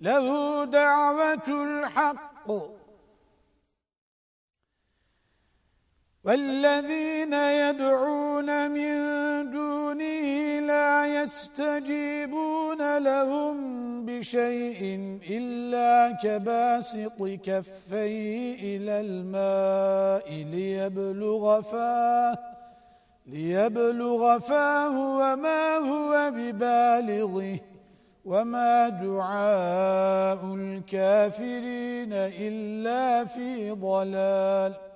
له دعوة الحق. والذين يدعون من دونه لا يستجيبون لهم بشيء إلا كباسط كفيه إلى الماء ليبلغ فاه ليبلغ فاه وما هو ببالغه. وما دعاء الكافرين إلا في ضلال